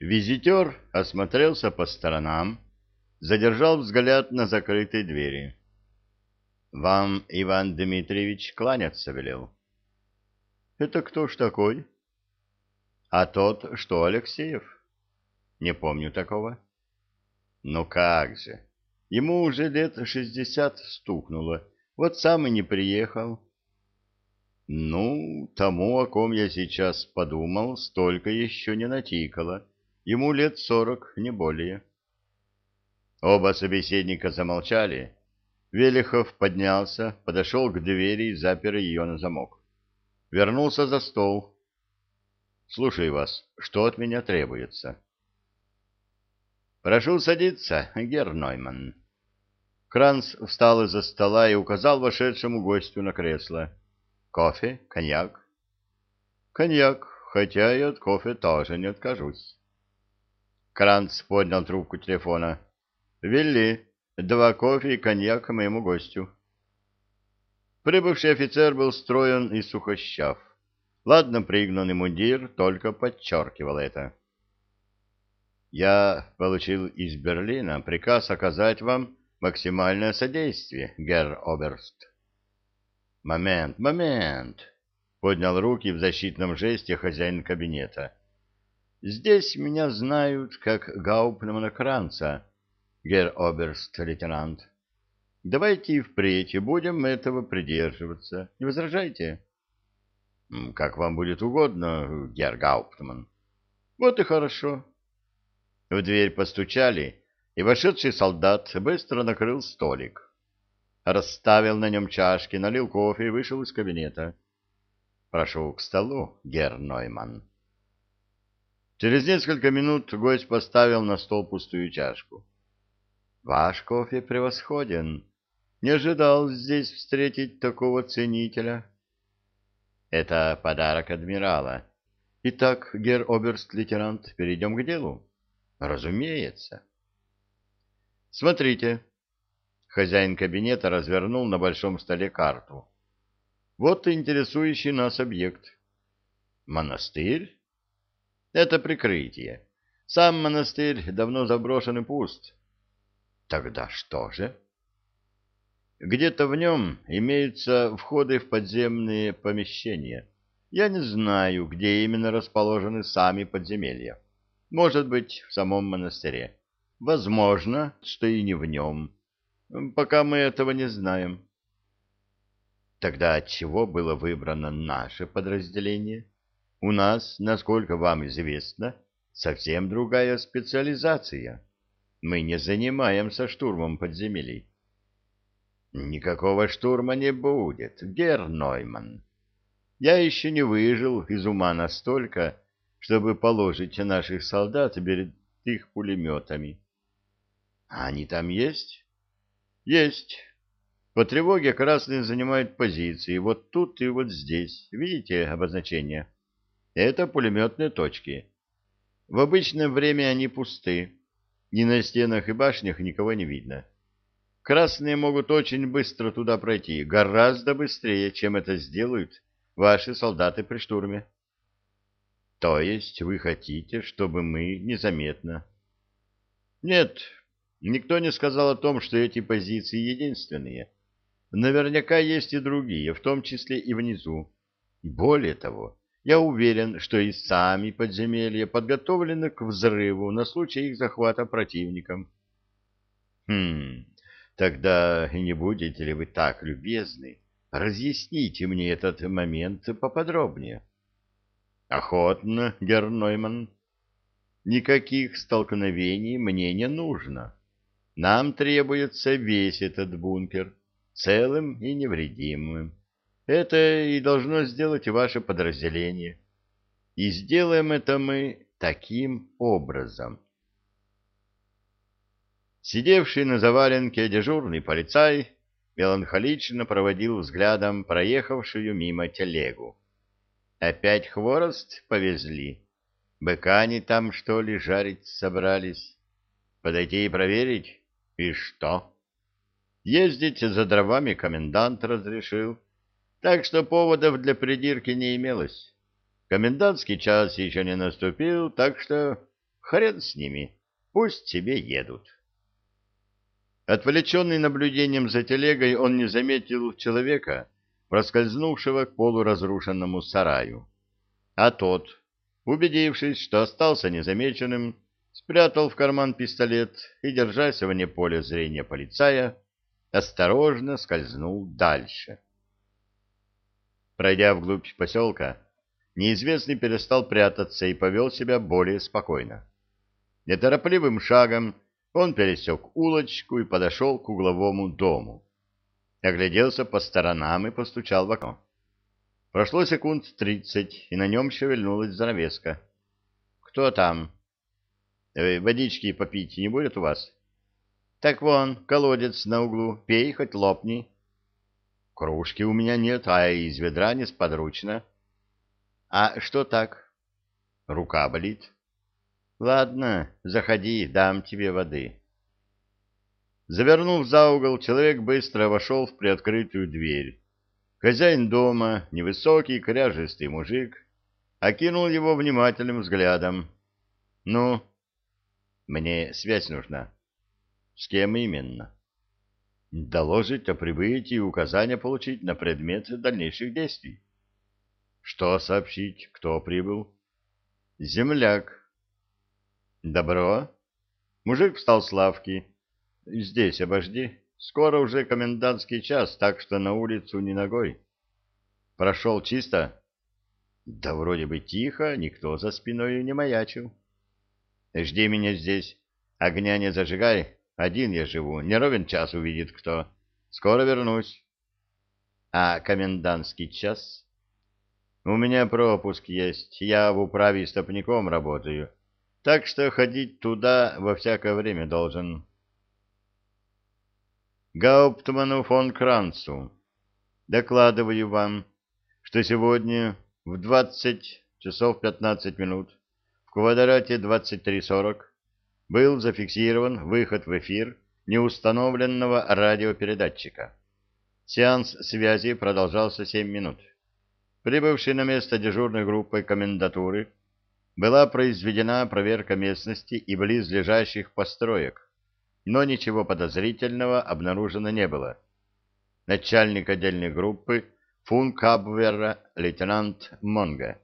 Визитер осмотрелся по сторонам, задержал взгляд на закрытой двери. — Вам Иван Дмитриевич кланяться велел. — Это кто ж такой? — А тот, что Алексеев? — Не помню такого. — Ну как же, ему уже лет шестьдесят стукнуло, вот сам и не приехал. — Ну, тому, о ком я сейчас подумал, столько еще не натикало. — Ему лет сорок, не более. Оба собеседника замолчали. Велихов поднялся, подошел к двери и запер ее на замок. Вернулся за стол. «Слушаю вас. Что от меня требуется?» «Прошу садиться, Герр Нойман». Кранц встал из-за стола и указал вошедшему гостю на кресло. «Кофе? Коньяк?» «Коньяк, хотя и от кофе тоже не откажусь». Кранц поднял трубку телефона. «Вилли, два кофе и коньяк моему гостю». Прибывший офицер был строен и сухощав. Ладно пригнанный мундир только подчеркивал это. «Я получил из Берлина приказ оказать вам максимальное содействие, герр Оберст». «Момент, момент!» — поднял руки в защитном жесте хозяин кабинета. Здесь меня знают как Гауптмана Кранца, герр оберст-лейтенант. Давайте и впредь будем этого придерживаться. Не возражайте? — Как вам будет угодно, герр Гауптман. — Вот и хорошо. В дверь постучали, и вошедший солдат быстро накрыл столик. Расставил на нем чашки, налил кофе и вышел из кабинета. — Прошу к столу, герр Нойман. Через несколько минут гость поставил на стол пустую чашку. «Ваш кофе превосходен. Не ожидал здесь встретить такого ценителя». «Это подарок адмирала. Итак, герр оберст-лейтенант, перейдем к делу?» «Разумеется». «Смотрите». Хозяин кабинета развернул на большом столе карту. «Вот интересующий нас объект». «Монастырь?» Это прикрытие. Сам монастырь давно заброшен и пуст. Тогда что же? Где-то в нем имеются входы в подземные помещения. Я не знаю, где именно расположены сами подземелья. Может быть, в самом монастыре. Возможно, что и не в нем. Пока мы этого не знаем. Тогда от чего было выбрано наше подразделение? У нас, насколько вам известно, совсем другая специализация. Мы не занимаемся штурмом подземелий. Никакого штурма не будет, Герр Нойман. Я еще не выжил из ума настолько, чтобы положить наших солдат перед их пулеметами. Они там есть? Есть. По тревоге красные занимают позиции вот тут и вот здесь. Видите обозначение? Это пулеметные точки. В обычное время они пусты. Ни на стенах и башнях никого не видно. Красные могут очень быстро туда пройти, гораздо быстрее, чем это сделают ваши солдаты при штурме. То есть вы хотите, чтобы мы незаметно... Нет, никто не сказал о том, что эти позиции единственные. Наверняка есть и другие, в том числе и внизу. Более того, я уверен, что и сами подземелья подготовлены к взрыву на случай их захвата противником. Хм, тогда не будете ли вы так любезны? Разъясните мне этот момент поподробнее. Охотно, Гернойман. Никаких столкновений мне не нужно. Нам требуется весь этот бункер, целым и невредимым. Это и должно сделать ваше подразделение. И сделаем это мы таким образом. Сидевший на заваленке дежурный полицай меланхолично проводил взглядом проехавшую мимо телегу. Опять хворост повезли? Быка они там, что ли, жарить собрались? Подойти и проверить? И что? Ездить за дровами комендант разрешил так что поводов для придирки не имелось. Комендантский час еще не наступил, так что хрен с ними, пусть себе едут. Отвлеченный наблюдением за телегой, он не заметил человека, проскользнувшего к полуразрушенному сараю. А тот, убедившись, что остался незамеченным, спрятал в карман пистолет и, держась вне поля зрения полицая, осторожно скользнул дальше. Пройдя вглубь поселка, неизвестный перестал прятаться и повел себя более спокойно. Неторопливым шагом он пересек улочку и подошел к угловому дому. Огляделся по сторонам и постучал в окно. Прошло секунд тридцать, и на нем шевельнулась занавеска. «Кто там?» «Э, «Водички попить не будет у вас?» «Так вон, колодец на углу, пей, хоть лопни». Кружки у меня нет, а из ведра несподручно. А что так? Рука болит. Ладно, заходи, дам тебе воды. Завернув за угол, человек быстро вошел в приоткрытую дверь. Хозяин дома, невысокий, кряжистый мужик, окинул его внимательным взглядом. — Ну? — Мне связь нужна. — С кем именно? Доложить о прибытии и указания получить на предмет дальнейших действий. Что сообщить? Кто прибыл? Земляк. Добро. Мужик встал с лавки. Здесь обожди. Скоро уже комендантский час, так что на улицу не ногой. Прошел чисто? Да вроде бы тихо, никто за спиной не маячил. Жди меня здесь. Огня не зажигай, один я живу, не ровен час увидит кто. Скоро вернусь. А комендантский час? У меня пропуск есть, я в управе стопником работаю, так что ходить туда во всякое время должен. Гауптману фон Кранцу. Докладываю вам, что сегодня в 20 часов 15 минут в квадрате 2340 был зафиксирован выход в эфир неустановленного радиопередатчика. Сеанс связи продолжался 7 минут. Прибывшей на место дежурной группой комендатуры была произведена проверка местности и близлежащих построек, но ничего подозрительного обнаружено не было. Начальник отдельной группы функабвера лейтенант Монга